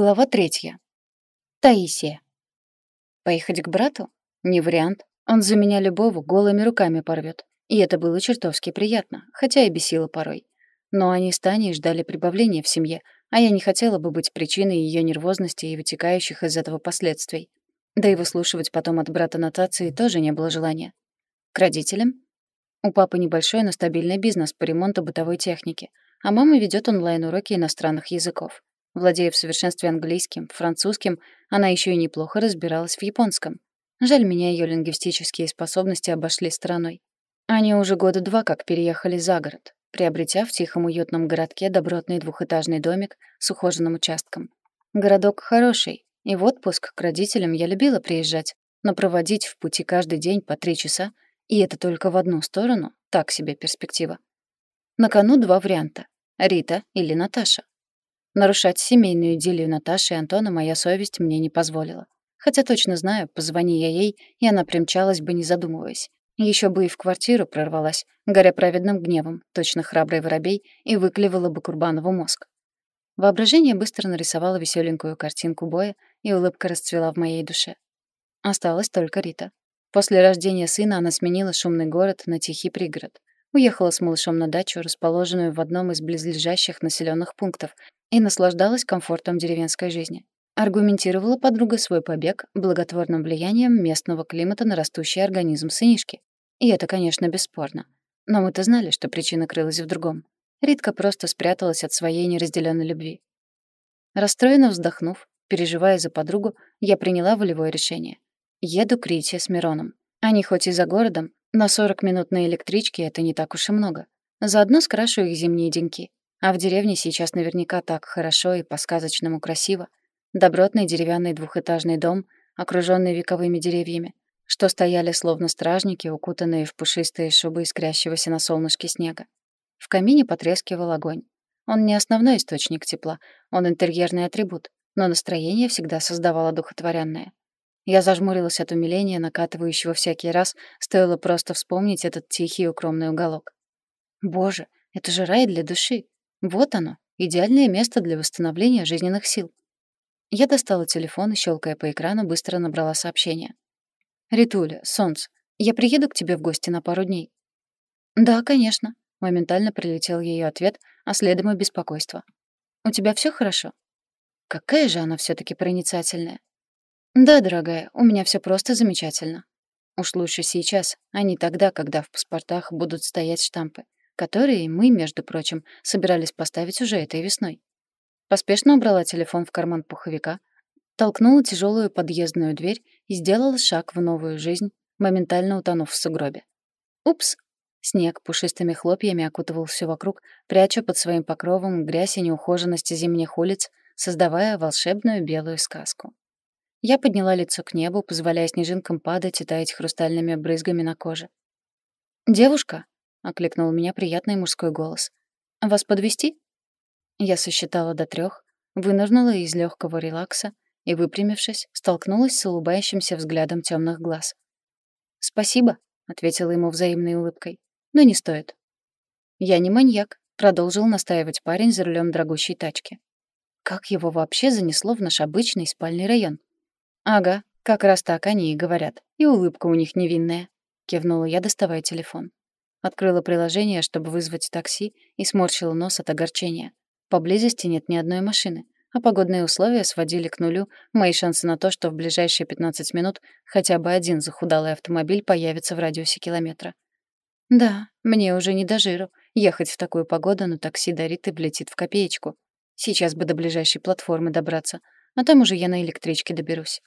Глава третья. Таисия. Поехать к брату? Не вариант. Он за меня любого голыми руками порвет. И это было чертовски приятно, хотя и бесило порой. Но они с Таней ждали прибавления в семье, а я не хотела бы быть причиной ее нервозности и вытекающих из этого последствий. Да и выслушивать потом от брата нотации тоже не было желания. К родителям? У папы небольшой, но стабильный бизнес по ремонту бытовой техники, а мама ведет онлайн-уроки иностранных языков. Владея в совершенстве английским, французским, она еще и неплохо разбиралась в японском. Жаль, меня ее лингвистические способности обошли стороной. Они уже года два как переехали за город, приобретя в тихом уютном городке добротный двухэтажный домик с ухоженным участком. Городок хороший, и в отпуск к родителям я любила приезжать, но проводить в пути каждый день по три часа, и это только в одну сторону, так себе перспектива. На кону два варианта — Рита или Наташа. Нарушать семейную идиллию Наташи и Антона моя совесть мне не позволила. Хотя точно знаю, позвони я ей, и она примчалась бы, не задумываясь. Еще бы и в квартиру прорвалась, горя праведным гневом, точно храбрый воробей, и выклевала бы Курбанову мозг. Воображение быстро нарисовало веселенькую картинку боя, и улыбка расцвела в моей душе. Осталась только Рита. После рождения сына она сменила шумный город на тихий пригород. Уехала с малышом на дачу, расположенную в одном из близлежащих населенных пунктов, и наслаждалась комфортом деревенской жизни. Аргументировала подруга свой побег благотворным влиянием местного климата на растущий организм сынишки. И это, конечно, бесспорно. Но мы-то знали, что причина крылась в другом. Ритка просто спряталась от своей неразделенной любви. Расстроенно вздохнув, переживая за подругу, я приняла волевое решение. Еду к Рите с Мироном. Они хоть и за городом, но 40 минут на электричке — это не так уж и много. Заодно скрашу их зимние деньки. А в деревне сейчас наверняка так хорошо и по-сказочному красиво. Добротный деревянный двухэтажный дом, окружённый вековыми деревьями, что стояли словно стражники, укутанные в пушистые шубы искрящегося на солнышке снега. В камине потрескивал огонь. Он не основной источник тепла, он интерьерный атрибут, но настроение всегда создавало духотворенное. Я зажмурилась от умиления, накатывающего всякий раз, стоило просто вспомнить этот тихий укромный уголок. Боже, это же рай для души. Вот оно, идеальное место для восстановления жизненных сил. Я достала телефон и, щелкая по экрану, быстро набрала сообщение. «Ритуля, солнце, я приеду к тебе в гости на пару дней». «Да, конечно», — моментально прилетел ее ответ, а следом и беспокойство. «У тебя все хорошо?» Какая же она все таки проницательная. «Да, дорогая, у меня все просто замечательно. Уж лучше сейчас, а не тогда, когда в паспортах будут стоять штампы которые мы, между прочим, собирались поставить уже этой весной. Поспешно убрала телефон в карман пуховика, толкнула тяжелую подъездную дверь и сделала шаг в новую жизнь, моментально утонув в сугробе. Упс! Снег пушистыми хлопьями окутывал все вокруг, пряча под своим покровом грязь и неухоженности зимних улиц, создавая волшебную белую сказку. Я подняла лицо к небу, позволяя снежинкам падать и таять хрустальными брызгами на коже. «Девушка!» — окликнул меня приятный мужской голос. «Вас подвести? Я сосчитала до трех, вынырнула из легкого релакса и, выпрямившись, столкнулась с улыбающимся взглядом темных глаз. «Спасибо», — ответила ему взаимной улыбкой, — «но не стоит». «Я не маньяк», — продолжил настаивать парень за рулем дорогущей тачки. Как его вообще занесло в наш обычный спальный район? «Ага, как раз так они и говорят. И улыбка у них невинная», — кивнула я, доставая телефон. Открыла приложение, чтобы вызвать такси, и сморщила нос от огорчения. Поблизости нет ни одной машины, а погодные условия сводили к нулю мои шансы на то, что в ближайшие 15 минут хотя бы один захудалый автомобиль появится в радиусе километра. Да, мне уже не до жиру. Ехать в такую погоду на такси до Риты влетит в копеечку. Сейчас бы до ближайшей платформы добраться, а там уже я на электричке доберусь.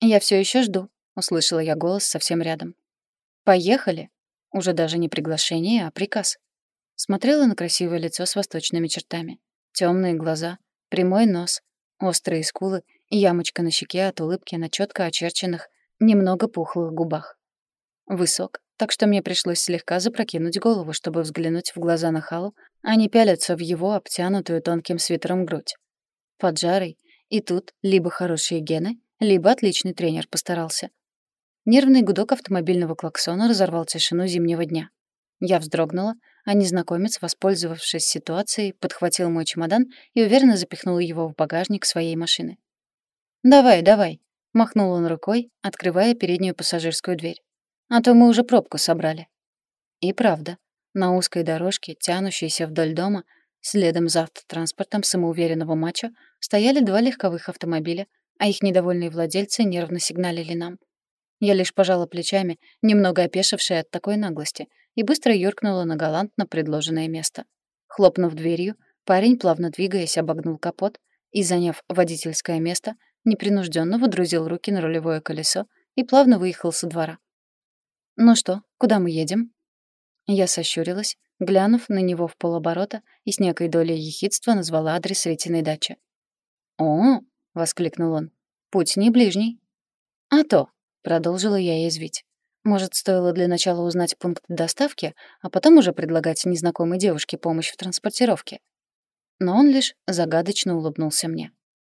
«Я все еще жду», — услышала я голос совсем рядом. «Поехали!» Уже даже не приглашение, а приказ. Смотрела на красивое лицо с восточными чертами. Темные глаза, прямой нос, острые скулы и ямочка на щеке от улыбки на четко очерченных, немного пухлых губах. Высок, так что мне пришлось слегка запрокинуть голову, чтобы взглянуть в глаза на Халу, а не пялиться в его обтянутую тонким свитером грудь. Поджарый, и тут либо хорошие гены, либо отличный тренер постарался. Нервный гудок автомобильного клаксона разорвал тишину зимнего дня. Я вздрогнула, а незнакомец, воспользовавшись ситуацией, подхватил мой чемодан и уверенно запихнул его в багажник своей машины. «Давай, давай», — махнул он рукой, открывая переднюю пассажирскую дверь. «А то мы уже пробку собрали». И правда, на узкой дорожке, тянущейся вдоль дома, следом за автотранспортом самоуверенного мачо, стояли два легковых автомобиля, а их недовольные владельцы нервно сигналили нам. Я лишь пожала плечами, немного опешившая от такой наглости, и быстро юркнула на галантно предложенное место. Хлопнув дверью, парень, плавно двигаясь, обогнул капот и, заняв водительское место, непринужденно водрузил руки на рулевое колесо и плавно выехал со двора. «Ну что, куда мы едем?» Я сощурилась, глянув на него в полоборота и с некой долей ехидства назвала адрес Витиной дачи. «О!» — воскликнул он. «Путь не ближний». «А то!» — продолжила я язвить. «Может, стоило для начала узнать пункт доставки, а потом уже предлагать незнакомой девушке помощь в транспортировке?» Но он лишь загадочно улыбнулся мне.